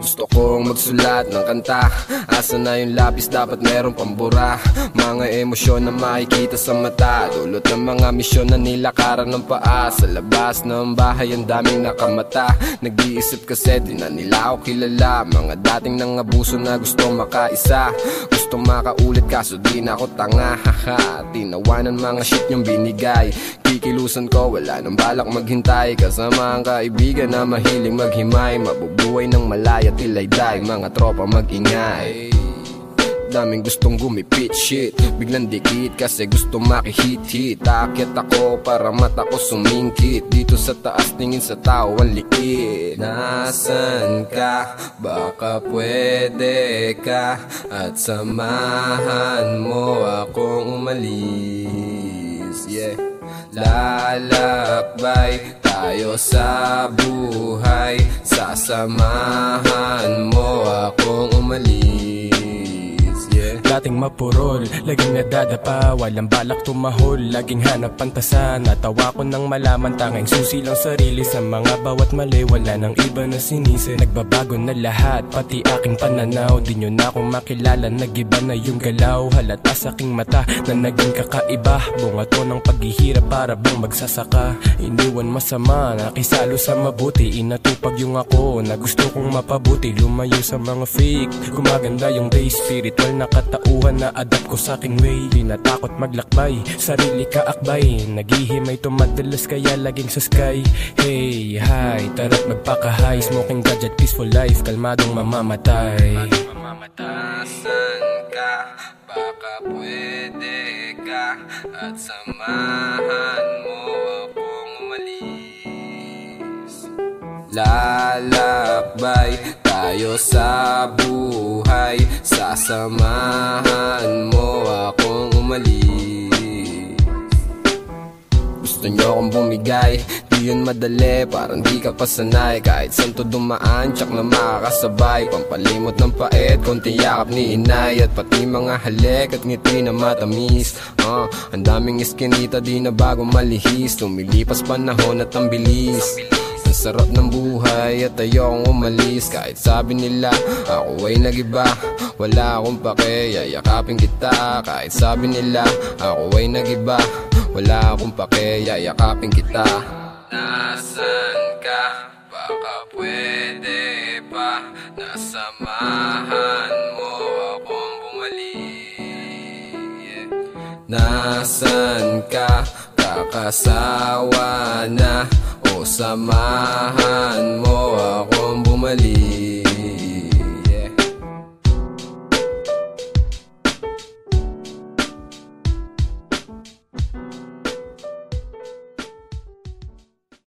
Gusto kong magsulat ng kanta. Asa na yung lapis dapat merong pambura Mga emosyon na makikita sa mata. Dulot ng mga misyon na nilakaran ng paa. Sa labas ng bahay ang daming nakamata. Nag-iisip kasi di na nila ako kilala. Mga dating nang abuso na gusto makaisa. Gusto makaulit kaso di na ako tanga. Tinawanan mga shit yung binigay. Kikilusan ko wala nang balak maghintay. Kasama ang kaibigan na mahiling maghimay. Mabubuhay ng malaya tilay day Mga tropa magingay. Daming gustong gumipit shit. Biglang dikit kasi gusto makihit-hit. Aakyat ako para mata ko sumingkit. Dito sa taas tingin sa tao ang liit Nasaan ka? Baka pwede ka At samahan mo akong umalis. Yeah. Lalakbay tayo sa buhay Sasamahan mo akong umalis Dating mapurol, laging nadadapa Walang balak tumahol, laging hanap pantasan Natawa ko nang malaman. Tanging susi lang sarili Sa mga bawat mali, wala nang iba na sinisi. Nagbabago na lahat, pati aking pananaw. Di nyo na ako makilala, nagiba na yung galaw. Halata sa aking mata na naging kakaiba. Bunga to ng paghihirap para bang magsasaka. Iniwan masama, nakisalo sa mabuti. Inatupag yung ako na gusto kong mapabuti. Lumayo sa mga fake, gumaganda yung day Spiritual na katauhan na adapt ko sa aking way. Di natakot maglakbay, sarili kaakbay Naghihimay to madalas kaya laging sa sky. Hey, hi, tara't magpaka-high. Smoking gadget, peaceful life, kalmadong mamamatay. Nasaan ka? Baka pwede ka At samahan Lalakbay. Tayo sa buhay Sasamahan mo akong umalis Gusto nyo akong bumigay Di yun madali, parang di ka pasanay. Kahit saan to dumaan, tsak na makakasabay. Pampalimot ng paet, konti yakap ni inay. At pati mga halik at ngiti na matamis. Uh, Ang daming iskinita, di na bago malihis. Tumilipas panahon at ang bilis. ang sarap ng buhay at ayokong umalis. Kahit sabi nila ako ay nagiba. Wala akong pake, yayakapin kita. Kahit sabi nila ako ay nagiba. Wala akong pake, yayakapin kita. Nasaan ka? Baka pwede pa. Nasamahan mo akong bumalik. Yeah. Nasaan ka? Kakasawa na samahan mo